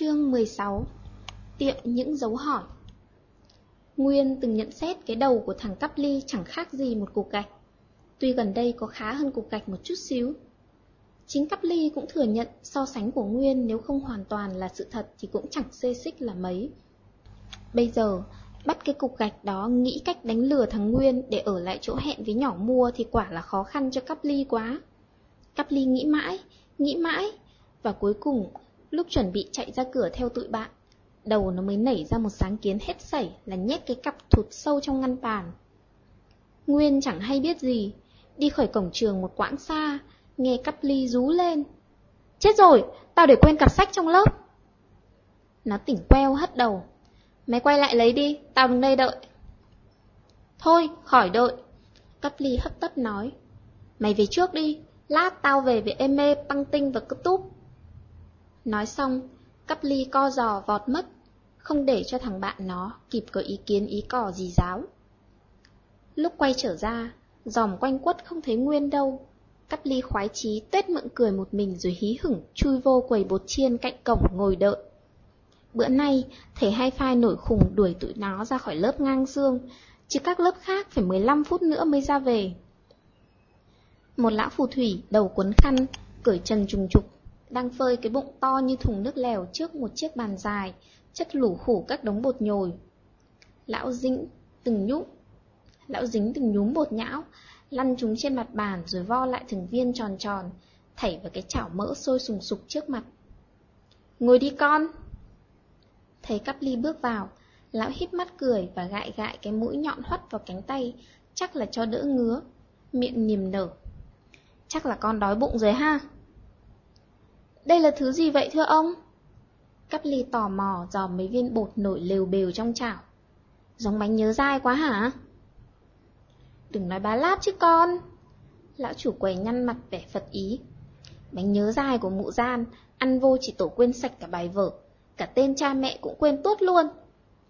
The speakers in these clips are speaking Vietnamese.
Chương 16 Tiệm những dấu hỏi Nguyên từng nhận xét cái đầu của thằng cắp ly chẳng khác gì một cục gạch. Tuy gần đây có khá hơn cục gạch một chút xíu. Chính cắp ly cũng thừa nhận so sánh của Nguyên nếu không hoàn toàn là sự thật thì cũng chẳng xê xích là mấy. Bây giờ, bắt cái cục gạch đó nghĩ cách đánh lừa thằng Nguyên để ở lại chỗ hẹn với nhỏ mua thì quả là khó khăn cho cắp ly quá. Cắp ly nghĩ mãi, nghĩ mãi, và cuối cùng, lúc chuẩn bị chạy ra cửa theo tụi bạn, đầu nó mới nảy ra một sáng kiến hết sảy là nhét cái cặp thụt sâu trong ngăn bàn. Nguyên chẳng hay biết gì, đi khỏi cổng trường một quãng xa, nghe cắp ly rú lên. Chết rồi, tao để quên cặp sách trong lớp. Nó tỉnh queo hất đầu. Mày quay lại lấy đi, tao đứng đây đợi. Thôi, khỏi đợi. Cắp ly hấp tấp nói. Mày về trước đi, lát tao về với em mê, băng tinh và cướp túp. Nói xong, cắp ly co giò vọt mất, không để cho thằng bạn nó kịp có ý kiến ý cỏ gì giáo. Lúc quay trở ra, dòm quanh quất không thấy Nguyên đâu. Cắp ly khoái chí tết mượn cười một mình rồi hí hửng chui vô quầy bột chiên cạnh cổng ngồi đợi. Bữa nay, thầy hai phai nổi khùng đuổi tụi nó ra khỏi lớp ngang xương, chứ các lớp khác phải 15 phút nữa mới ra về. Một lão phù thủy đầu cuốn khăn, cởi chân trùng trục, đang phơi cái bụng to như thùng nước lèo trước một chiếc bàn dài, chất lủ khủ các đống bột nhồi. Lão dính từng nhúc, lão dính từng nhúm bột nhão, lăn chúng trên mặt bàn rồi vo lại từng viên tròn tròn, thảy vào cái chảo mỡ sôi sùng sục trước mặt. Ngồi đi con! Thấy cắp ly bước vào, lão hít mắt cười và gại gại cái mũi nhọn hoắt vào cánh tay, chắc là cho đỡ ngứa, miệng niềm nở. Chắc là con đói bụng rồi ha? Đây là thứ gì vậy thưa ông? Cắp ly tò mò dò mấy viên bột nổi lều bều trong chảo. Giống bánh nhớ dai quá hả? Đừng nói bá láp chứ con. Lão chủ quầy nhăn mặt vẻ phật ý. Bánh nhớ dai của mụ gian, ăn vô chỉ tổ quên sạch cả bài vở. Cả tên cha mẹ cũng quên tốt luôn.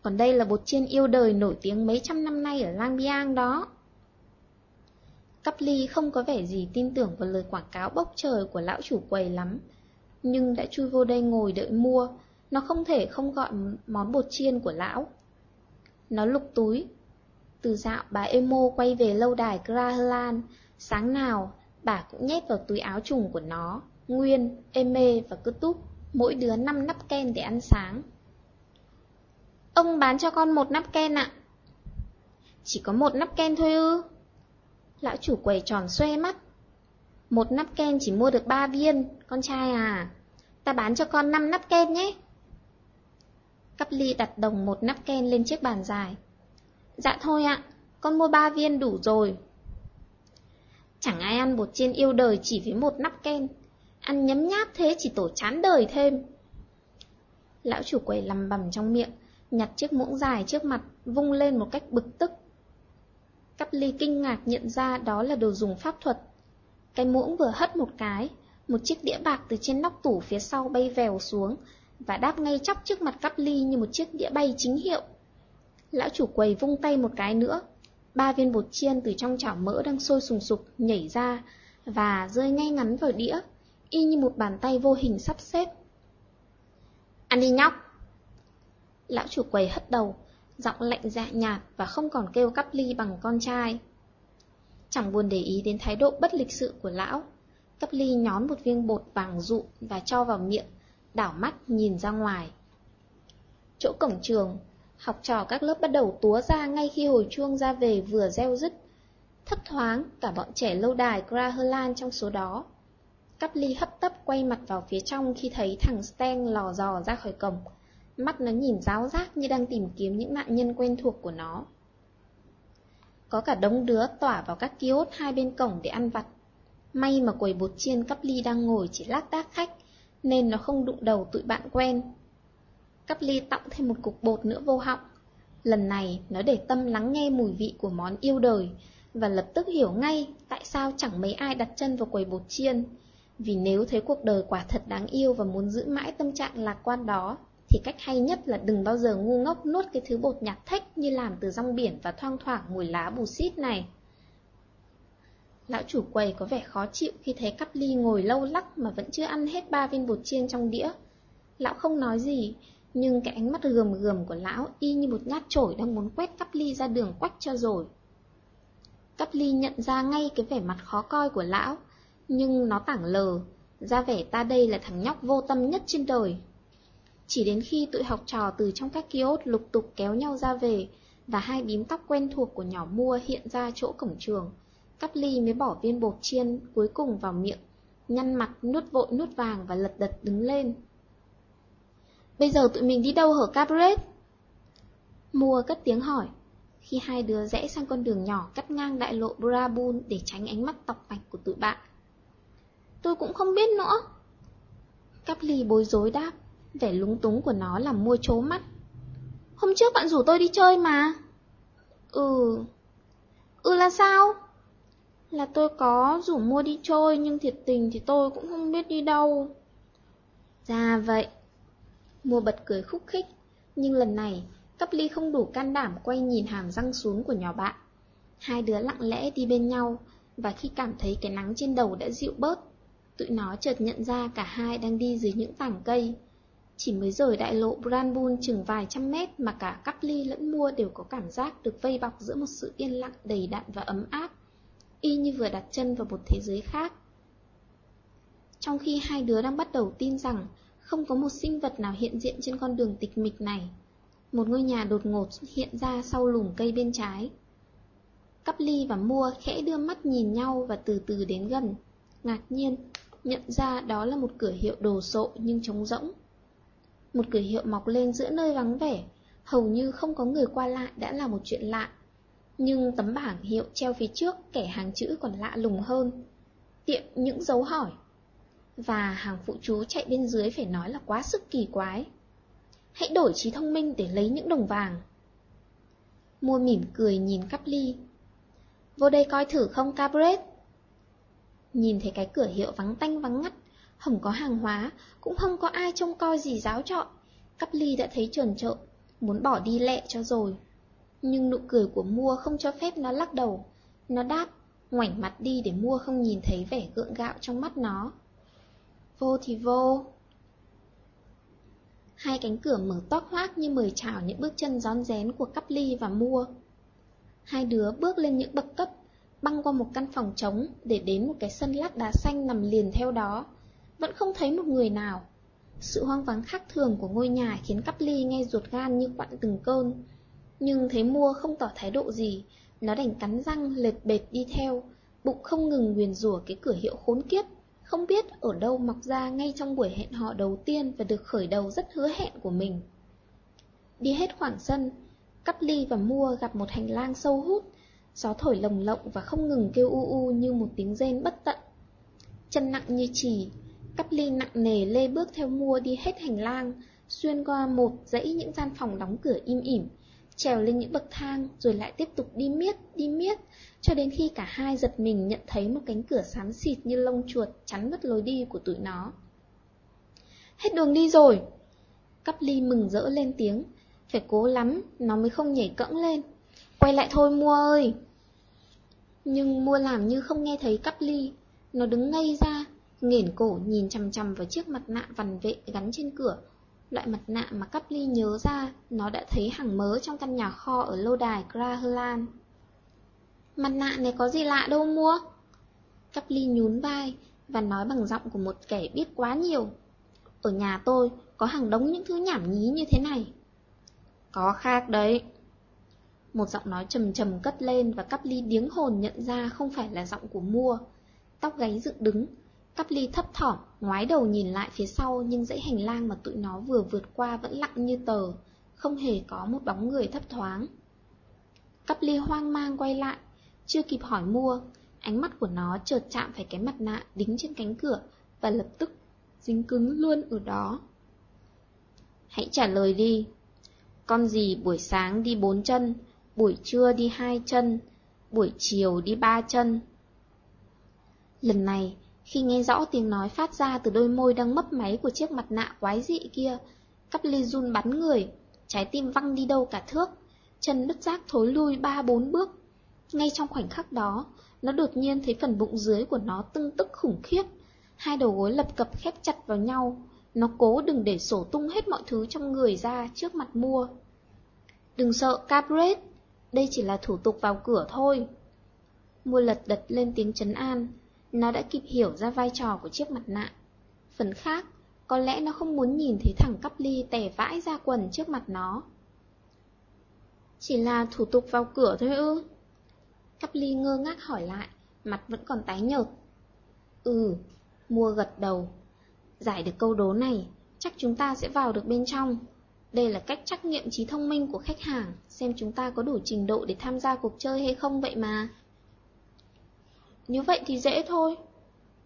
Còn đây là bột chiên yêu đời nổi tiếng mấy trăm năm nay ở Lang Biang đó. Cắp ly không có vẻ gì tin tưởng vào lời quảng cáo bốc trời của lão chủ quầy lắm. Nhưng đã chui vô đây ngồi đợi mua, nó không thể không gọi món bột chiên của lão. Nó lục túi. Từ dạo bà Emo quay về lâu đài Grahalan, sáng nào bà cũng nhét vào túi áo trùng của nó, Nguyên, Eme và cứ Túc, mỗi đứa 5 nắp ken để ăn sáng. Ông bán cho con một nắp ken ạ. Chỉ có một nắp ken thôi ư? Lão chủ quầy tròn xoe mắt. Một nắp kem chỉ mua được ba viên, con trai à. Ta bán cho con 5 nắp kem nhé. Cắp ly đặt đồng một nắp kem lên chiếc bàn dài. Dạ thôi ạ, con mua ba viên đủ rồi. Chẳng ai ăn bột chiên yêu đời chỉ với một nắp kem. Ăn nhấm nháp thế chỉ tổ chán đời thêm. Lão chủ quầy lầm bầm trong miệng, nhặt chiếc muỗng dài trước mặt, vung lên một cách bực tức. Cắp ly kinh ngạc nhận ra đó là đồ dùng pháp thuật. Cái muỗng vừa hất một cái, một chiếc đĩa bạc từ trên nóc tủ phía sau bay vèo xuống, và đáp ngay chóc trước mặt cắp ly như một chiếc đĩa bay chính hiệu. Lão chủ quầy vung tay một cái nữa, ba viên bột chiên từ trong chảo mỡ đang sôi sùng sục nhảy ra và rơi ngay ngắn vào đĩa, y như một bàn tay vô hình sắp xếp. Ăn đi nhóc! Lão chủ quầy hất đầu, giọng lạnh dạ nhạt và không còn kêu cắp ly bằng con trai. Chẳng buồn để ý đến thái độ bất lịch sự của lão, Cấp ly nhón một viên bột vàng rụn và cho vào miệng, đảo mắt nhìn ra ngoài. Chỗ cổng trường, học trò các lớp bắt đầu túa ra ngay khi hồi chuông ra về vừa reo dứt. Thấp thoáng, cả bọn trẻ lâu đài Graherland trong số đó. Cắp ly hấp tấp quay mặt vào phía trong khi thấy thằng Sten lò dò ra khỏi cổng. Mắt nó nhìn ráo rác như đang tìm kiếm những nạn nhân quen thuộc của nó. Có cả đống đứa tỏa vào các kiosk hai bên cổng để ăn vặt. May mà quầy bột chiên cắp ly đang ngồi chỉ lác đác khách, nên nó không đụng đầu tụi bạn quen. Cắp ly tọng thêm một cục bột nữa vô họng. Lần này nó để tâm lắng nghe mùi vị của món yêu đời và lập tức hiểu ngay tại sao chẳng mấy ai đặt chân vào quầy bột chiên. Vì nếu thấy cuộc đời quả thật đáng yêu và muốn giữ mãi tâm trạng lạc quan đó, thì cách hay nhất là đừng bao giờ ngu ngốc nuốt cái thứ bột nhạt thách như làm từ rong biển và thoang thoảng mùi lá bù xít này. Lão chủ quầy có vẻ khó chịu khi thấy cắp ly ngồi lâu lắc mà vẫn chưa ăn hết ba viên bột chiên trong đĩa. Lão không nói gì, nhưng cái ánh mắt gườm gườm của lão y như một nhát chổi đang muốn quét cắp ly ra đường quách cho rồi. Cắp ly nhận ra ngay cái vẻ mặt khó coi của lão, nhưng nó tảng lờ, ra vẻ ta đây là thằng nhóc vô tâm nhất trên đời. Chỉ đến khi tụi học trò từ trong các kiosk lục tục kéo nhau ra về, và hai bím tóc quen thuộc của nhỏ mua hiện ra chỗ cổng trường, cắp ly mới bỏ viên bột chiên cuối cùng vào miệng, nhăn mặt nuốt vội nuốt vàng và lật đật đứng lên. Bây giờ tụi mình đi đâu hở Cabaret? Mua cất tiếng hỏi, khi hai đứa rẽ sang con đường nhỏ cắt ngang đại lộ Brabun để tránh ánh mắt tọc mạch của tụi bạn. Tôi cũng không biết nữa. Cắp ly bối rối đáp, vẻ lúng túng của nó làm mua chố mắt. Hôm trước bạn rủ tôi đi chơi mà. Ừ. Ừ là sao? Là tôi có rủ mua đi chơi nhưng thiệt tình thì tôi cũng không biết đi đâu. Ra vậy. Mua bật cười khúc khích, nhưng lần này Cấp ly không đủ can đảm quay nhìn hàm răng xuống của nhỏ bạn. Hai đứa lặng lẽ đi bên nhau, và khi cảm thấy cái nắng trên đầu đã dịu bớt, tụi nó chợt nhận ra cả hai đang đi dưới những tảng cây. Chỉ mới rời đại lộ Branbun chừng vài trăm mét mà cả cắp ly lẫn mua đều có cảm giác được vây bọc giữa một sự yên lặng đầy đặn và ấm áp, y như vừa đặt chân vào một thế giới khác. Trong khi hai đứa đang bắt đầu tin rằng không có một sinh vật nào hiện diện trên con đường tịch mịch này, một ngôi nhà đột ngột hiện ra sau lùm cây bên trái. Cắp ly và mua khẽ đưa mắt nhìn nhau và từ từ đến gần. Ngạc nhiên, nhận ra đó là một cửa hiệu đồ sộ nhưng trống rỗng. Một cửa hiệu mọc lên giữa nơi vắng vẻ, hầu như không có người qua lại đã là một chuyện lạ. Nhưng tấm bảng hiệu treo phía trước kẻ hàng chữ còn lạ lùng hơn. Tiệm những dấu hỏi. Và hàng phụ chú chạy bên dưới phải nói là quá sức kỳ quái. Hãy đổi trí thông minh để lấy những đồng vàng. Mua mỉm cười nhìn cắp ly. Vô đây coi thử không Cabret? Nhìn thấy cái cửa hiệu vắng tanh vắng ngắt, không có hàng hóa, cũng không có ai trông coi gì giáo trọ. Cắp ly đã thấy trần trợ muốn bỏ đi lẹ cho rồi. Nhưng nụ cười của mua không cho phép nó lắc đầu. Nó đáp, ngoảnh mặt đi để mua không nhìn thấy vẻ gượng gạo trong mắt nó. Vô thì vô. Hai cánh cửa mở toác hoác như mời chào những bước chân rón rén của cắp ly và mua. Hai đứa bước lên những bậc cấp, băng qua một căn phòng trống để đến một cái sân lát đá xanh nằm liền theo đó. Vẫn không thấy một người nào. Sự hoang vắng khác thường của ngôi nhà khiến cắp ly nghe ruột gan như quặn từng cơn. Nhưng thấy mua không tỏ thái độ gì, nó đành cắn răng lệch bệt đi theo, bụng không ngừng nguyền rủa cái cửa hiệu khốn kiếp không biết ở đâu mọc ra ngay trong buổi hẹn hò đầu tiên và được khởi đầu rất hứa hẹn của mình. Đi hết khoảng sân, cắp ly và mua gặp một hành lang sâu hút, gió thổi lồng lộng và không ngừng kêu u u như một tiếng rên bất tận. Chân nặng như chỉ, cắp ly nặng nề lê bước theo mua đi hết hành lang, xuyên qua một dãy những gian phòng đóng cửa im ỉm, trèo lên những bậc thang rồi lại tiếp tục đi miết, đi miết, cho đến khi cả hai giật mình nhận thấy một cánh cửa xám xịt như lông chuột chắn mất lối đi của tụi nó. Hết đường đi rồi! Cắp ly mừng rỡ lên tiếng, phải cố lắm, nó mới không nhảy cẫng lên. Quay lại thôi mua ơi! Nhưng mua làm như không nghe thấy cắp ly, nó đứng ngây ra, Nghiền cổ nhìn chằm chằm vào chiếc mặt nạ vằn vệ gắn trên cửa. Loại mặt nạ mà cắp ly nhớ ra, nó đã thấy hàng mớ trong căn nhà kho ở lâu đài Graherland. Mặt nạ này có gì lạ đâu mua? Cắp ly nhún vai Và nói bằng giọng của một kẻ biết quá nhiều. Ở nhà tôi có hàng đống những thứ nhảm nhí như thế này. Có khác đấy. Một giọng nói trầm trầm cất lên Và cắp ly điếng hồn nhận ra không phải là giọng của mua. Tóc gáy dựng đứng Cắp ly thấp thỏm Ngoái đầu nhìn lại phía sau Nhưng dãy hành lang mà tụi nó vừa vượt qua Vẫn lặng như tờ Không hề có một bóng người thấp thoáng Cắp ly hoang mang quay lại chưa kịp hỏi mua, ánh mắt của nó chợt chạm phải cái mặt nạ đính trên cánh cửa và lập tức dính cứng luôn ở đó. Hãy trả lời đi. Con gì buổi sáng đi bốn chân, buổi trưa đi hai chân, buổi chiều đi ba chân. Lần này, khi nghe rõ tiếng nói phát ra từ đôi môi đang mấp máy của chiếc mặt nạ quái dị kia, cắp ly run bắn người, trái tim văng đi đâu cả thước, chân bất giác thối lui ba bốn bước, ngay trong khoảnh khắc đó, nó đột nhiên thấy phần bụng dưới của nó tưng tức khủng khiếp. Hai đầu gối lập cập khép chặt vào nhau, Nó cố đừng để sổ tung hết mọi thứ trong người ra trước mặt mua. Đừng sợ, Capret, đây chỉ là thủ tục vào cửa thôi. Mua lật đật lên tiếng chấn an, nó đã kịp hiểu ra vai trò của chiếc mặt nạ. Phần khác, có lẽ nó không muốn nhìn thấy thằng cắp ly tè vãi ra quần trước mặt nó. Chỉ là thủ tục vào cửa thôi ư? Cắp ly ngơ ngác hỏi lại, mặt vẫn còn tái nhợt. Ừ, mua gật đầu. Giải được câu đố này, chắc chúng ta sẽ vào được bên trong. Đây là cách trắc nghiệm trí thông minh của khách hàng, xem chúng ta có đủ trình độ để tham gia cuộc chơi hay không vậy mà. Như vậy thì dễ thôi.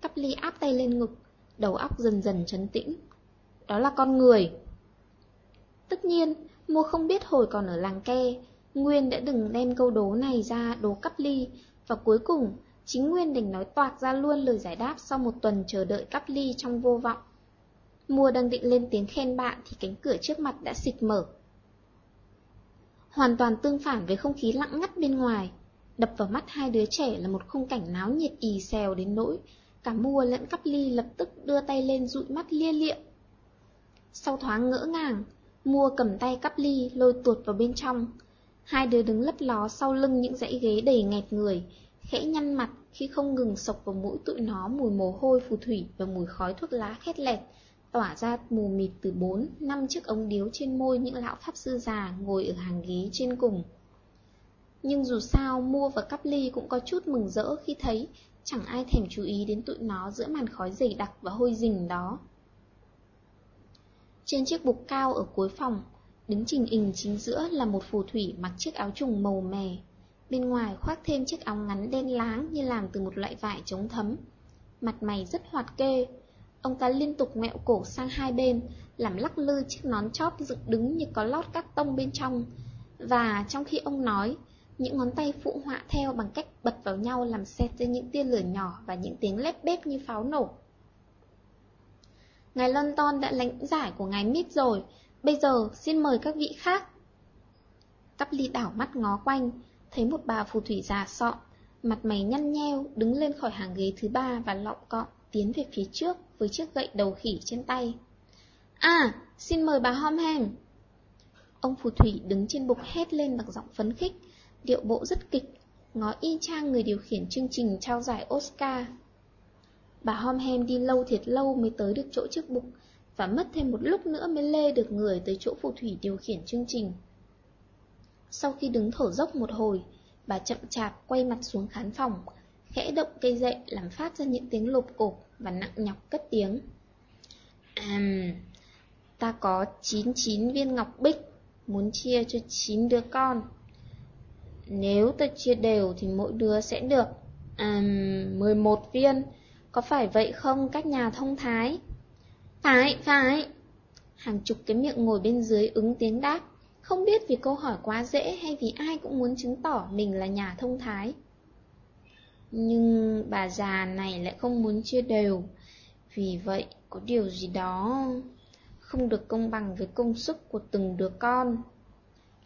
Cắp ly áp tay lên ngực, đầu óc dần dần trấn tĩnh. Đó là con người. Tất nhiên, mua không biết hồi còn ở làng ke, Nguyên đã đừng đem câu đố này ra đố cắp ly, và cuối cùng, chính Nguyên đành nói toạc ra luôn lời giải đáp sau một tuần chờ đợi cắp ly trong vô vọng. Mua đang định lên tiếng khen bạn thì cánh cửa trước mặt đã xịt mở. Hoàn toàn tương phản với không khí lặng ngắt bên ngoài, đập vào mắt hai đứa trẻ là một khung cảnh náo nhiệt ì xèo đến nỗi, cả mua lẫn cắp ly lập tức đưa tay lên dụi mắt lia lịa. Sau thoáng ngỡ ngàng, mua cầm tay cắp ly lôi tuột vào bên trong. Hai đứa đứng lấp ló sau lưng những dãy ghế đầy nghẹt người, khẽ nhăn mặt khi không ngừng sộc vào mũi tụi nó mùi mồ hôi phù thủy và mùi khói thuốc lá khét lẹt, tỏa ra mù mịt từ bốn, năm chiếc ống điếu trên môi những lão pháp sư già ngồi ở hàng ghế trên cùng. Nhưng dù sao, Mua và Cắp Ly cũng có chút mừng rỡ khi thấy chẳng ai thèm chú ý đến tụi nó giữa màn khói dày đặc và hôi rình đó. Trên chiếc bục cao ở cuối phòng, đứng trình hình chính giữa là một phù thủy mặc chiếc áo trùng màu mè. Bên ngoài khoác thêm chiếc áo ngắn đen láng như làm từ một loại vải chống thấm. Mặt mày rất hoạt kê, Ông ta liên tục ngẹo cổ sang hai bên, làm lắc lư chiếc nón chóp dựng đứng như có lót các tông bên trong. Và trong khi ông nói, những ngón tay phụ họa theo bằng cách bật vào nhau làm xẹt ra những tia lửa nhỏ và những tiếng lép bếp như pháo nổ. Ngài London đã lãnh giải của ngài Mít rồi, bây giờ xin mời các vị khác. Cắp ly đảo mắt ngó quanh, thấy một bà phù thủy già sọ, mặt mày nhăn nheo, đứng lên khỏi hàng ghế thứ ba và lọng cọ tiến về phía trước với chiếc gậy đầu khỉ trên tay. À, xin mời bà Homham. Ông phù thủy đứng trên bục hét lên bằng giọng phấn khích, điệu bộ rất kịch, ngó y chang người điều khiển chương trình trao giải Oscar. Bà Homham đi lâu thiệt lâu mới tới được chỗ chiếc bục, và mất thêm một lúc nữa mới lê được người tới chỗ phù thủy điều khiển chương trình. Sau khi đứng thở dốc một hồi, bà chậm chạp quay mặt xuống khán phòng, khẽ động cây dậy làm phát ra những tiếng lộp cộp và nặng nhọc cất tiếng. À, ta có 99 viên ngọc bích, muốn chia cho 9 đứa con. Nếu ta chia đều thì mỗi đứa sẽ được à, 11 viên, có phải vậy không các nhà thông thái? Phải, phải. Hàng chục cái miệng ngồi bên dưới ứng tiếng đáp, không biết vì câu hỏi quá dễ hay vì ai cũng muốn chứng tỏ mình là nhà thông thái. Nhưng bà già này lại không muốn chia đều Vì vậy có điều gì đó Không được công bằng với công sức của từng đứa con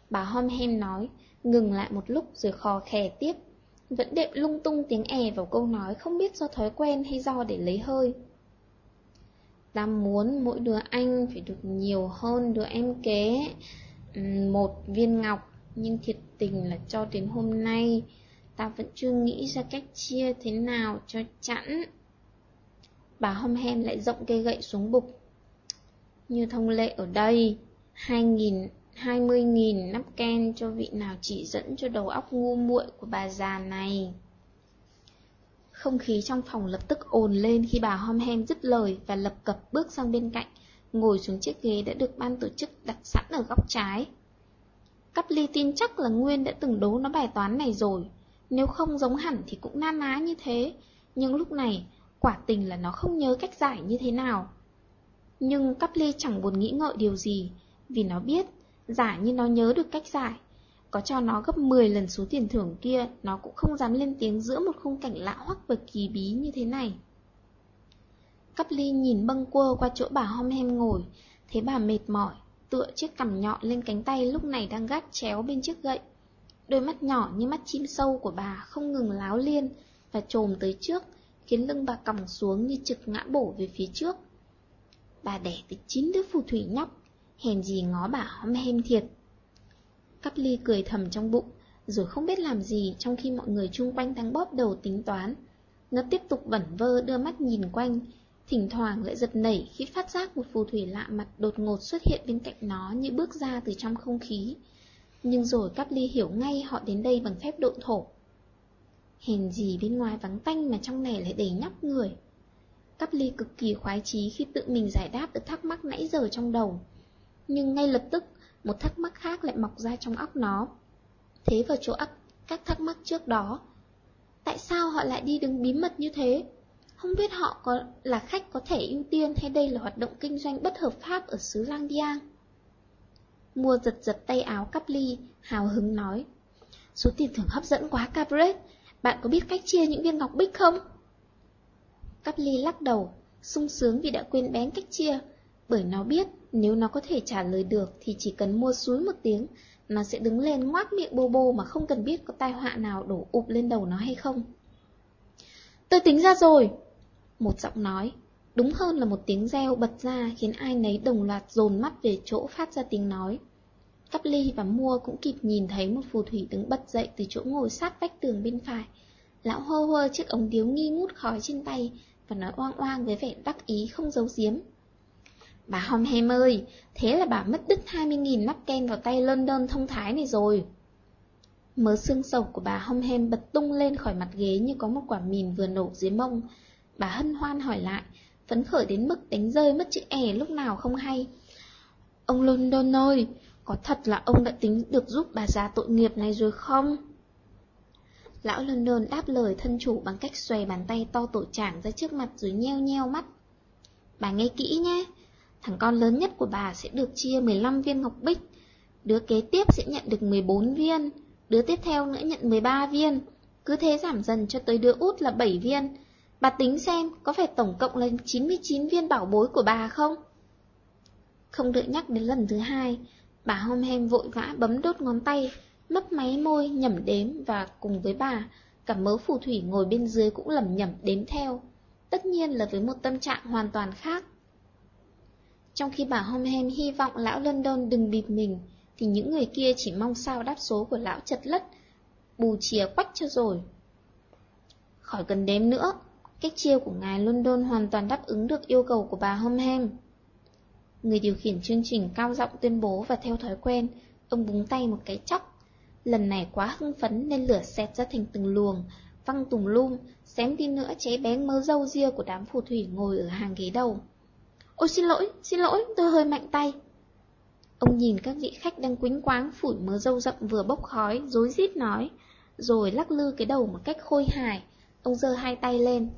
Bà Homhem nói Ngừng lại một lúc rồi khò khè tiếp Vẫn đệm lung tung tiếng è vào câu nói Không biết do thói quen hay do để lấy hơi Ta muốn mỗi đứa anh phải được nhiều hơn đứa em kế ừ, Một viên ngọc Nhưng thiệt tình là cho đến hôm nay ta vẫn chưa nghĩ ra cách chia thế nào cho chẵn. Bà hôm hem lại rộng cây gậy xuống bục. Như thông lệ ở đây, hai nghìn, hai mươi nghìn nắp ken cho vị nào chỉ dẫn cho đầu óc ngu muội của bà già này. Không khí trong phòng lập tức ồn lên khi bà hom hem dứt lời và lập cập bước sang bên cạnh, ngồi xuống chiếc ghế đã được ban tổ chức đặt sẵn ở góc trái. Cắp ly tin chắc là Nguyên đã từng đố nó bài toán này rồi, nếu không giống hẳn thì cũng na ná như thế, nhưng lúc này, quả tình là nó không nhớ cách giải như thế nào. Nhưng Cắp Ly chẳng buồn nghĩ ngợi điều gì, vì nó biết, giả như nó nhớ được cách giải. Có cho nó gấp 10 lần số tiền thưởng kia, nó cũng không dám lên tiếng giữa một khung cảnh lạ hoắc và kỳ bí như thế này. Cắp Ly nhìn bâng quơ qua chỗ bà Hom Hem ngồi, thấy bà mệt mỏi, tựa chiếc cằm nhọn lên cánh tay lúc này đang gác chéo bên chiếc gậy. Đôi mắt nhỏ như mắt chim sâu của bà không ngừng láo liên và trồm tới trước, khiến lưng bà còng xuống như trực ngã bổ về phía trước. Bà đẻ tới 9 đứa phù thủy nhóc, hèn gì ngó bà hóm hem thiệt. Cắp ly cười thầm trong bụng, rồi không biết làm gì trong khi mọi người chung quanh đang bóp đầu tính toán. Nó tiếp tục vẩn vơ đưa mắt nhìn quanh, thỉnh thoảng lại giật nảy khi phát giác một phù thủy lạ mặt đột ngột xuất hiện bên cạnh nó như bước ra từ trong không khí. Nhưng rồi Cắp Ly hiểu ngay họ đến đây bằng phép độ thổ. Hèn gì bên ngoài vắng tanh mà trong này lại đầy nhóc người. Cắp Ly cực kỳ khoái chí khi tự mình giải đáp được thắc mắc nãy giờ trong đầu. Nhưng ngay lập tức, một thắc mắc khác lại mọc ra trong óc nó. Thế vào chỗ ấp các thắc mắc trước đó. Tại sao họ lại đi đứng bí mật như thế? Không biết họ có là khách có thể ưu tiên hay đây là hoạt động kinh doanh bất hợp pháp ở xứ Lang Biang? Mua giật giật tay áo cắp ly, hào hứng nói. Số tiền thưởng hấp dẫn quá Cabret, bạn có biết cách chia những viên ngọc bích không? Cắp ly lắc đầu, sung sướng vì đã quên bén cách chia, bởi nó biết nếu nó có thể trả lời được thì chỉ cần mua suối một tiếng, nó sẽ đứng lên ngoác miệng bô bô mà không cần biết có tai họa nào đổ ụp lên đầu nó hay không. Tôi tính ra rồi, một giọng nói, đúng hơn là một tiếng reo bật ra khiến ai nấy đồng loạt dồn mắt về chỗ phát ra tiếng nói. Cắp ly và mua cũng kịp nhìn thấy một phù thủy đứng bật dậy từ chỗ ngồi sát vách tường bên phải. Lão hơ hơ chiếc ống điếu nghi ngút khói trên tay và nói oang oang với vẻ đắc ý không giấu giếm. Bà Hom ơi, thế là bà mất đứt 20.000 nắp ken vào tay London thông thái này rồi. Mớ xương sầu của bà Hom bật tung lên khỏi mặt ghế như có một quả mìn vừa nổ dưới mông, Bà hân hoan hỏi lại, phấn khởi đến mức đánh rơi mất chữ E lúc nào không hay. Ông London ơi, có thật là ông đã tính được giúp bà già tội nghiệp này rồi không? Lão London đáp lời thân chủ bằng cách xòe bàn tay to tổ trảng ra trước mặt rồi nheo nheo mắt. Bà nghe kỹ nhé, thằng con lớn nhất của bà sẽ được chia 15 viên ngọc bích, đứa kế tiếp sẽ nhận được 14 viên, đứa tiếp theo nữa nhận 13 viên, cứ thế giảm dần cho tới đứa út là 7 viên, Bà tính xem có phải tổng cộng là 99 viên bảo bối của bà không? Không đợi nhắc đến lần thứ hai, bà hôm hem vội vã bấm đốt ngón tay, mấp máy môi nhẩm đếm và cùng với bà, cả mớ phù thủy ngồi bên dưới cũng lẩm nhẩm đếm theo. Tất nhiên là với một tâm trạng hoàn toàn khác. Trong khi bà Homhem hy vọng lão London đừng bịp mình, thì những người kia chỉ mong sao đáp số của lão chật lất, bù chìa quách cho rồi. Khỏi cần đếm nữa, Cách chia của ngài London hoàn toàn đáp ứng được yêu cầu của bà Homham. Người điều khiển chương trình cao giọng tuyên bố và theo thói quen, ông búng tay một cái chóc. Lần này quá hưng phấn nên lửa xẹt ra thành từng luồng, văng tùm lum, xém đi nữa cháy bén mớ dâu ria của đám phù thủy ngồi ở hàng ghế đầu. Ôi xin lỗi, xin lỗi, tôi hơi mạnh tay. Ông nhìn các vị khách đang quính quáng phủi mớ dâu rậm vừa bốc khói, rối rít nói, rồi lắc lư cái đầu một cách khôi hài. Ông giơ hai tay lên,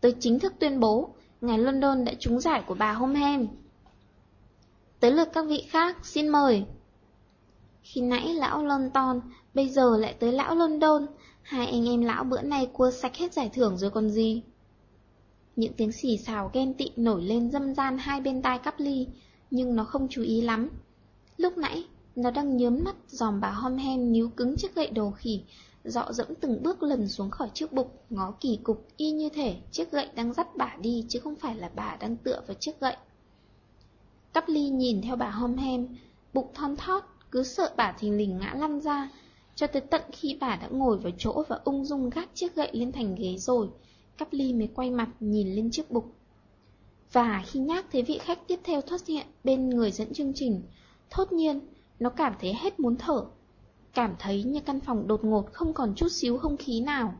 Tôi chính thức tuyên bố, ngài London đã trúng giải của bà Homeham. Tới lượt các vị khác, xin mời. Khi nãy lão London, bây giờ lại tới lão London, hai anh em lão bữa nay cua sạch hết giải thưởng rồi còn gì. Những tiếng xì xào ghen tị nổi lên dâm gian hai bên tai cắp ly, nhưng nó không chú ý lắm. Lúc nãy, nó đang nhớm mắt dòm bà Homeham níu cứng chiếc gậy đồ khỉ, dọ dẫm từng bước lần xuống khỏi chiếc bục, ngó kỳ cục y như thể chiếc gậy đang dắt bà đi chứ không phải là bà đang tựa vào chiếc gậy. Cắp ly nhìn theo bà hom hem, bụng thon thót, cứ sợ bà thình lình ngã lăn ra, cho tới tận khi bà đã ngồi vào chỗ và ung dung gác chiếc gậy lên thành ghế rồi, cắp ly mới quay mặt nhìn lên chiếc bục. Và khi nhác thấy vị khách tiếp theo thoát hiện bên người dẫn chương trình, thốt nhiên, nó cảm thấy hết muốn thở, Cảm thấy như căn phòng đột ngột không còn chút xíu không khí nào.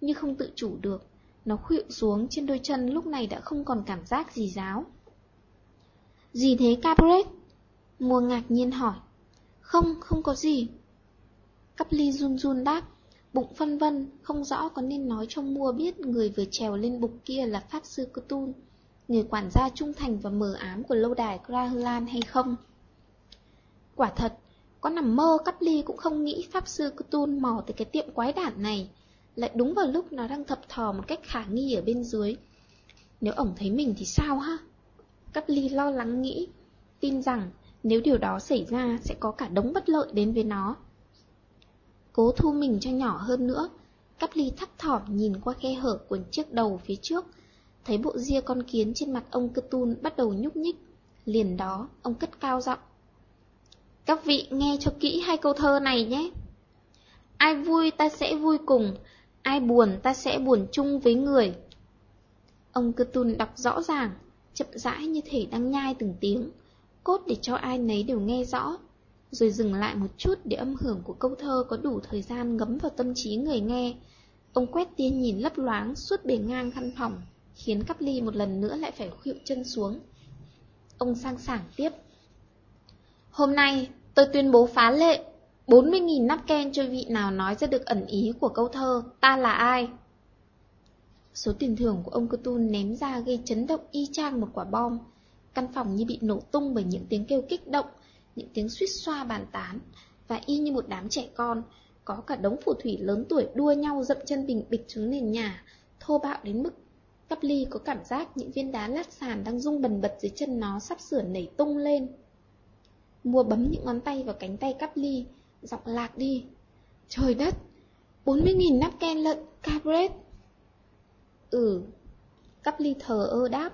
Như không tự chủ được Nó khuỵu xuống trên đôi chân lúc này đã không còn cảm giác gì giáo. Gì thế Capret? Mùa ngạc nhiên hỏi. Không, không có gì. Cắp ly run run đáp. Bụng phân vân, không rõ có nên nói cho mua biết người vừa trèo lên bục kia là Pháp Sư Cthulhu, người quản gia trung thành và mờ ám của lâu đài Grahlan hay không. Quả thật, có nằm mơ cắp ly cũng không nghĩ Pháp Sư Cthulhu mò tới cái tiệm quái đản này, lại đúng vào lúc nó đang thập thò một cách khả nghi ở bên dưới. Nếu ổng thấy mình thì sao ha? Cắp ly lo lắng nghĩ, tin rằng nếu điều đó xảy ra sẽ có cả đống bất lợi đến với nó. Cố thu mình cho nhỏ hơn nữa, cắp ly thấp thỏm nhìn qua khe hở của chiếc đầu phía trước, thấy bộ ria con kiến trên mặt ông cơ tun bắt đầu nhúc nhích. Liền đó, ông cất cao giọng. Các vị nghe cho kỹ hai câu thơ này nhé. Ai vui ta sẽ vui cùng, ai buồn ta sẽ buồn chung với người. Ông cơ tun đọc rõ ràng, chậm rãi như thể đang nhai từng tiếng, cốt để cho ai nấy đều nghe rõ, rồi dừng lại một chút để âm hưởng của câu thơ có đủ thời gian ngấm vào tâm trí người nghe. Ông quét tia nhìn lấp loáng suốt bề ngang căn phòng, khiến cắp ly một lần nữa lại phải khuỵu chân xuống. Ông sang sảng tiếp. Hôm nay, tôi tuyên bố phá lệ, 40.000 nắp ken cho vị nào nói ra được ẩn ý của câu thơ Ta là ai? Số tiền thưởng của ông Cotun ném ra gây chấn động y chang một quả bom. Căn phòng như bị nổ tung bởi những tiếng kêu kích động, những tiếng suýt xoa bàn tán, và y như một đám trẻ con, có cả đống phù thủy lớn tuổi đua nhau dậm chân bình bịch xuống nền nhà, thô bạo đến mức Cắp ly có cảm giác những viên đá lát sàn đang rung bần bật dưới chân nó sắp sửa nảy tung lên. Mua bấm những ngón tay vào cánh tay cắp ly, giọng lạc đi. Trời đất, 40.000 nắp ken lận, Cabret. Ừ, cắp ly thờ ơ đáp.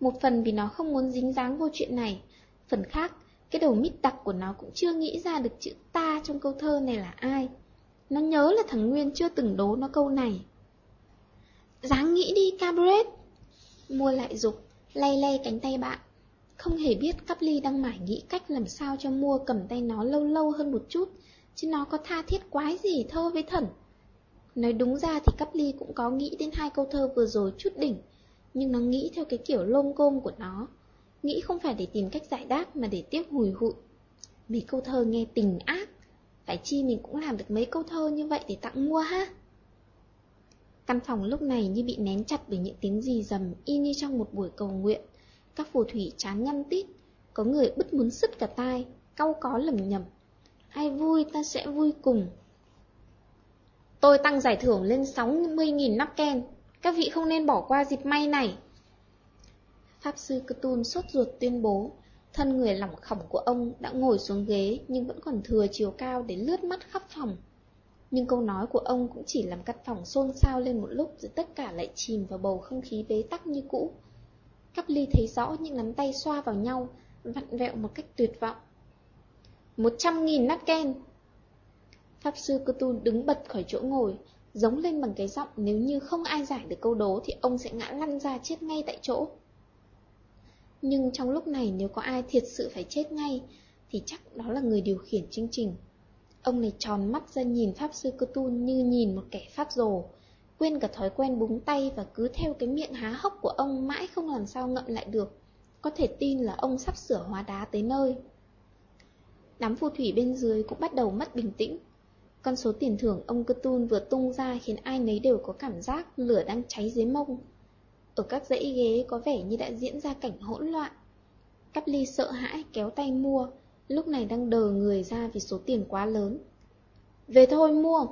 Một phần vì nó không muốn dính dáng vô chuyện này, phần khác, cái đầu mít đặc của nó cũng chưa nghĩ ra được chữ ta trong câu thơ này là ai. Nó nhớ là thằng Nguyên chưa từng đố nó câu này. Dáng nghĩ đi Cabret Mua lại dục, Lay lay cánh tay bạn Không hề biết cắp ly đang mải nghĩ cách làm sao cho mua cầm tay nó lâu lâu hơn một chút, Chứ nó có tha thiết quái gì thơ với thần Nói đúng ra thì cắp ly cũng có nghĩ đến hai câu thơ vừa rồi chút đỉnh, Nhưng nó nghĩ theo cái kiểu lôm côm của nó Nghĩ không phải để tìm cách giải đáp mà để tiếp hùi hụi Mấy câu thơ nghe tình ác Phải chi mình cũng làm được mấy câu thơ như vậy để tặng mua ha Căn phòng lúc này như bị nén chặt bởi những tiếng gì dầm y như trong một buổi cầu nguyện. Các phù thủy chán nhăn tít, có người bứt muốn sứt cả tai, cau có lầm nhầm. Ai vui ta sẽ vui cùng. Tôi tăng giải thưởng lên 60.000 nắp ken, các vị không nên bỏ qua dịp may này. Pháp sư Cthulhu sốt ruột tuyên bố, thân người lỏng khỏng của ông đã ngồi xuống ghế nhưng vẫn còn thừa chiều cao để lướt mắt khắp phòng. Nhưng câu nói của ông cũng chỉ làm căn phòng xôn xao lên một lúc rồi tất cả lại chìm vào bầu không khí bế tắc như cũ. Cắp ly thấy rõ những nắm tay xoa vào nhau, vặn vẹo một cách tuyệt vọng. Một trăm nghìn nát ken! Pháp sư Cthulhu đứng bật khỏi chỗ ngồi, giống lên bằng cái giọng nếu như không ai giải được câu đố thì ông sẽ ngã lăn ra chết ngay tại chỗ. Nhưng trong lúc này nếu có ai thiệt sự phải chết ngay, thì chắc đó là người điều khiển chương trình. Ông này tròn mắt ra nhìn Pháp Sư Cơ Tu như nhìn một kẻ phát rồ, quên cả thói quen búng tay và cứ theo cái miệng há hốc của ông mãi không làm sao ngậm lại được. Có thể tin là ông sắp sửa hóa đá tới nơi. Đám phù thủy bên dưới cũng bắt đầu mất bình tĩnh. Con số tiền thưởng ông Cơ Tun vừa tung ra khiến ai nấy đều có cảm giác lửa đang cháy dưới mông. Ở các dãy ghế có vẻ như đã diễn ra cảnh hỗn loạn. Cắp ly sợ hãi kéo tay mua, lúc này đang đờ người ra vì số tiền quá lớn. Về thôi mua.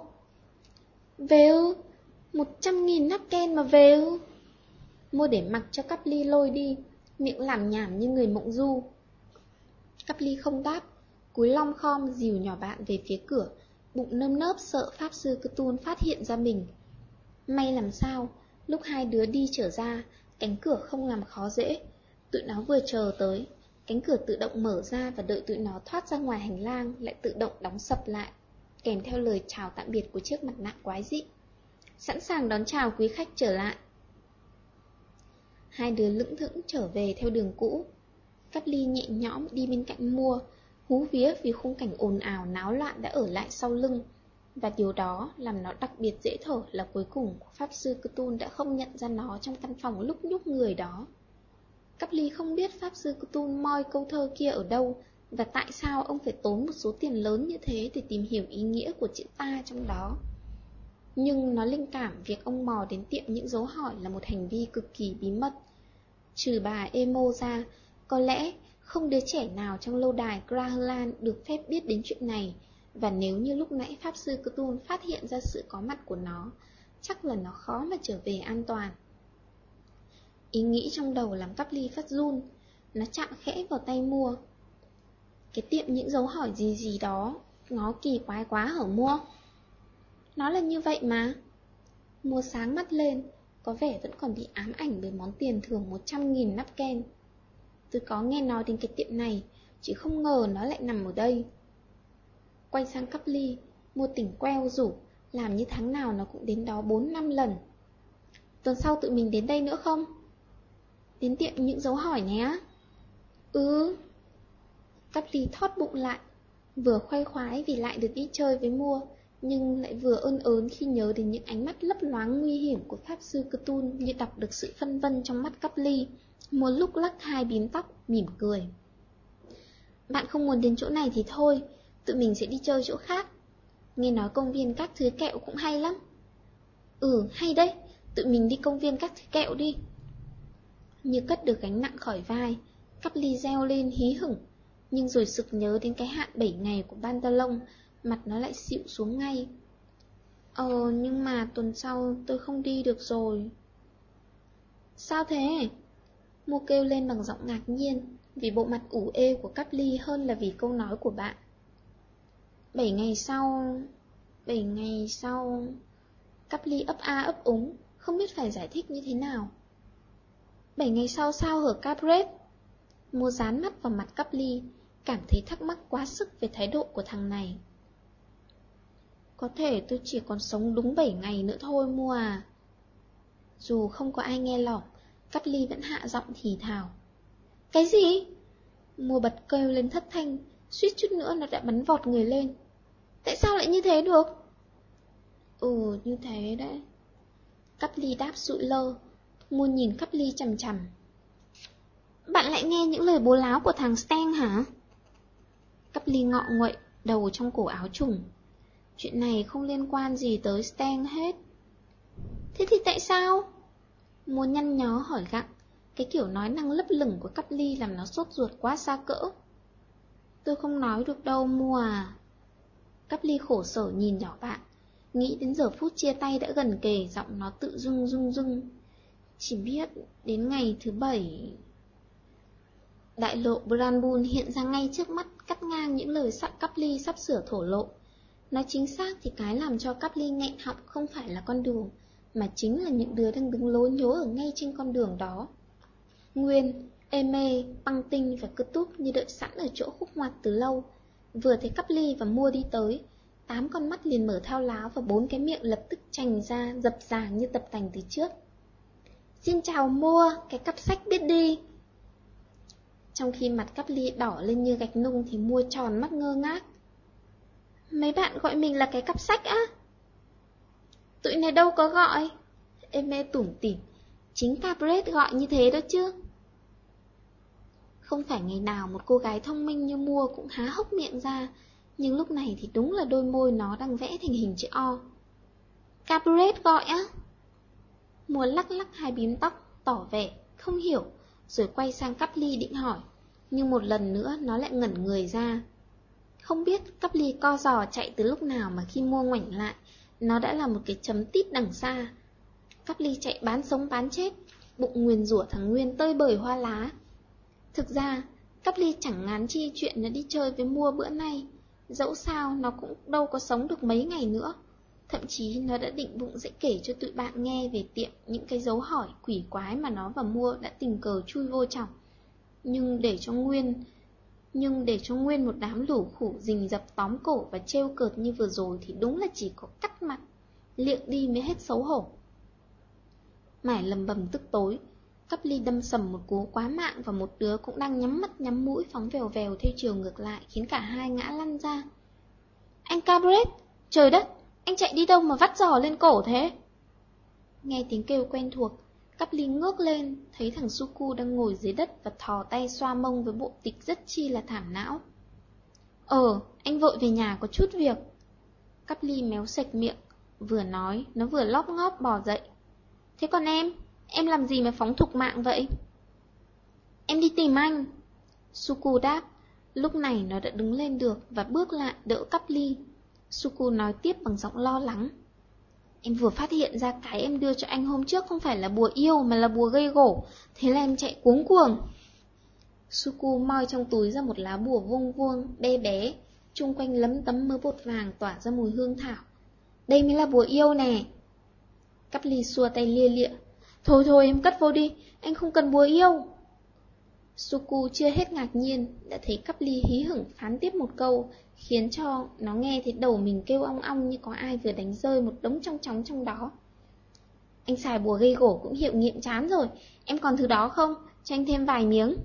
Về ư? Một trăm nghìn nắp ken mà về ư? Mua để mặc cho cắp ly lôi đi, miệng làm nhảm như người mộng du. Cắp ly không đáp, cúi long khom dìu nhỏ bạn về phía cửa, bụng nơm nớp sợ Pháp Sư Cơ Tuôn phát hiện ra mình. May làm sao, lúc hai đứa đi trở ra, cánh cửa không làm khó dễ, tụi nó vừa chờ tới, Cánh cửa tự động mở ra và đợi tụi nó thoát ra ngoài hành lang lại tự động đóng sập lại, kèm theo lời chào tạm biệt của chiếc mặt nạ quái dị. Sẵn sàng đón chào quý khách trở lại. Hai đứa lững thững trở về theo đường cũ. phát ly nhẹ nhõm đi bên cạnh mua, hú vía vì khung cảnh ồn ào náo loạn đã ở lại sau lưng. Và điều đó làm nó đặc biệt dễ thở là cuối cùng Pháp Sư Cthulhu đã không nhận ra nó trong căn phòng lúc nhúc người đó. Cắp ly không biết Pháp Sư Cthulhu moi câu thơ kia ở đâu và tại sao ông phải tốn một số tiền lớn như thế để tìm hiểu ý nghĩa của chữ ta trong đó. Nhưng nó linh cảm việc ông mò đến tiệm những dấu hỏi là một hành vi cực kỳ bí mật. Trừ bà Emo ra, có lẽ không đứa trẻ nào trong lâu đài Grahalan được phép biết đến chuyện này, và nếu như lúc nãy Pháp Sư Cthulhu phát hiện ra sự có mặt của nó, chắc là nó khó mà trở về an toàn. Ý nghĩ trong đầu làm cắp ly phát run Nó chạm khẽ vào tay mua Cái tiệm những dấu hỏi gì gì đó Nó kỳ quái quá hở mua Nó là như vậy mà Mua sáng mắt lên có vẻ vẫn còn bị ám ảnh bởi món tiền thưởng 100.000 nắp ken. Tôi có nghe nói đến cái tiệm này, chỉ không ngờ nó lại nằm ở đây. Quay sang cắp ly, mua tỉnh queo rủ, làm như tháng nào nó cũng đến đó 4 năm lần. Tuần sau tự mình đến đây nữa không? Đến tiệm những dấu hỏi nhé. Ừ. Cắp ly thót bụng lại, vừa khoai khoái vì lại được đi chơi với mua, nhưng lại vừa ơn ớn khi nhớ đến những ánh mắt lấp loáng nguy hiểm của Pháp Sư Cthulhu như đọc được sự phân vân trong mắt cắp ly. Một lúc lắc hai bím tóc, mỉm cười. Bạn không muốn đến chỗ này thì thôi, tụi mình sẽ đi chơi chỗ khác. Nghe nói công viên các thứ kẹo cũng hay lắm. Ừ, hay đấy, tụi mình đi công viên các thứ kẹo đi. Như cất được gánh nặng khỏi vai, cắp ly reo lên hí hửng, nhưng rồi sực nhớ đến cái hạn 7 ngày của Pantalon, mặt nó lại xịu xuống ngay. Ờ, nhưng mà tuần sau tôi không đi được rồi. Sao thế? Mua kêu lên bằng giọng ngạc nhiên, vì bộ mặt ủ ê của cắp ly hơn là vì câu nói của bạn. Bảy ngày sau... Bảy ngày sau... Cắp ly ấp a ấp úng, không biết phải giải thích như thế nào. Bảy ngày sau sao hở Capret? Mua dán mắt vào mặt cắp ly, cảm thấy thắc mắc quá sức về thái độ của thằng này. Có thể tôi chỉ còn sống đúng 7 ngày nữa thôi mua à. Dù không có ai nghe lỏng, Cắp ly vẫn hạ giọng thì thào. Cái gì? Mua bật kêu lên thất thanh, suýt chút nữa nó đã bắn vọt người lên. Tại sao lại như thế được? Ừ, như thế đấy. Cắp ly đáp sụi lơ, muôn nhìn cắp ly chầm chầm. Bạn lại nghe những lời bố láo của thằng Stan hả? Cắp ly ngọ nguậy, đầu trong cổ áo trùng. Chuyện này không liên quan gì tới Stan hết. Thế thì tại sao? Mua nhăn nhó hỏi gặng, cái kiểu nói năng lấp lửng của cắp ly làm nó sốt ruột quá xa cỡ. Tôi không nói được đâu mua à. Cắp ly khổ sở nhìn nhỏ bạn, nghĩ đến giờ phút chia tay đã gần kề, giọng nó tự rung rung rung. Chỉ biết đến ngày thứ bảy... Đại lộ Branbun hiện ra ngay trước mắt, cắt ngang những lời sắp cắp ly sắp sửa thổ lộ. Nói chính xác thì cái làm cho cắp ly nghẹn họng không phải là con đường, mà chính là những đứa đang đứng lối nhố ở ngay trên con đường đó. Nguyên, Eme, Băng Tinh và Cơ Túp như đợi sẵn ở chỗ khúc ngoặt từ lâu. Vừa thấy cắp ly và mua đi tới, tám con mắt liền mở thao láo và bốn cái miệng lập tức chành ra, dập dàng như tập tành từ trước. Xin chào mua, cái cặp sách biết đi. Trong khi mặt cắp ly đỏ lên như gạch nung thì mua tròn mắt ngơ ngác. Mấy bạn gọi mình là cái cặp sách á? Tụi này đâu có gọi. Eme tủm tỉm, chính Cabret gọi như thế đó chứ. Không phải ngày nào một cô gái thông minh như mua cũng há hốc miệng ra, nhưng lúc này thì đúng là đôi môi nó đang vẽ thành hình chữ O. Cabaret gọi á? Mua lắc lắc hai bím tóc, tỏ vẻ, không hiểu, rồi quay sang cắp ly định hỏi, nhưng một lần nữa nó lại ngẩn người ra. Không biết cắp ly co giò chạy từ lúc nào mà khi mua ngoảnh lại, nó đã là một cái chấm tít đằng xa. Cắp ly chạy bán sống bán chết, bụng nguyền rủa thằng Nguyên tơi bời hoa lá. Thực ra, Cắp ly chẳng ngán chi chuyện nó đi chơi với mua bữa nay. Dẫu sao nó cũng đâu có sống được mấy ngày nữa. Thậm chí nó đã định bụng sẽ kể cho tụi bạn nghe về tiệm những cái dấu hỏi quỷ quái mà nó và mua đã tình cờ chui vô trọng. Nhưng để cho Nguyên nhưng để cho nguyên một đám lũ khủ rình dập tóm cổ và trêu cợt như vừa rồi thì đúng là chỉ có cắt mặt, liệng đi mới hết xấu hổ. Mải lầm bầm tức tối, cấp ly đâm sầm một cú quá mạng và một đứa cũng đang nhắm mắt nhắm mũi phóng vèo vèo theo chiều ngược lại khiến cả hai ngã lăn ra. Anh Cabret, trời đất, anh chạy đi đâu mà vắt giò lên cổ thế? Nghe tiếng kêu quen thuộc, Cắp ly ngước lên, thấy thằng Suku đang ngồi dưới đất và thò tay xoa mông với bộ tịch rất chi là thảm não. Ờ, anh vội về nhà có chút việc. Cắp ly méo sạch miệng, vừa nói, nó vừa lóp ngóp bò dậy. Thế còn em, em làm gì mà phóng thục mạng vậy? Em đi tìm anh. Suku đáp, lúc này nó đã đứng lên được và bước lại đỡ cắp ly. Suku nói tiếp bằng giọng lo lắng. Em vừa phát hiện ra cái em đưa cho anh hôm trước không phải là bùa yêu mà là bùa gây gổ, thế là em chạy cuống cuồng. Suku moi trong túi ra một lá bùa vuông vuông, bé bé, chung quanh lấm tấm mớ bột vàng tỏa ra mùi hương thảo. Đây mới là bùa yêu nè. Cắp ly xua tay lia lịa. Thôi thôi em cất vô đi, anh không cần bùa yêu. Suku chưa hết ngạc nhiên, đã thấy cắp ly hí hửng phán tiếp một câu, khiến cho nó nghe thấy đầu mình kêu ong ong như có ai vừa đánh rơi một đống trong chóng trong đó. Anh xài bùa gây gỗ cũng hiệu nghiệm chán rồi, em còn thứ đó không? Cho anh thêm vài miếng.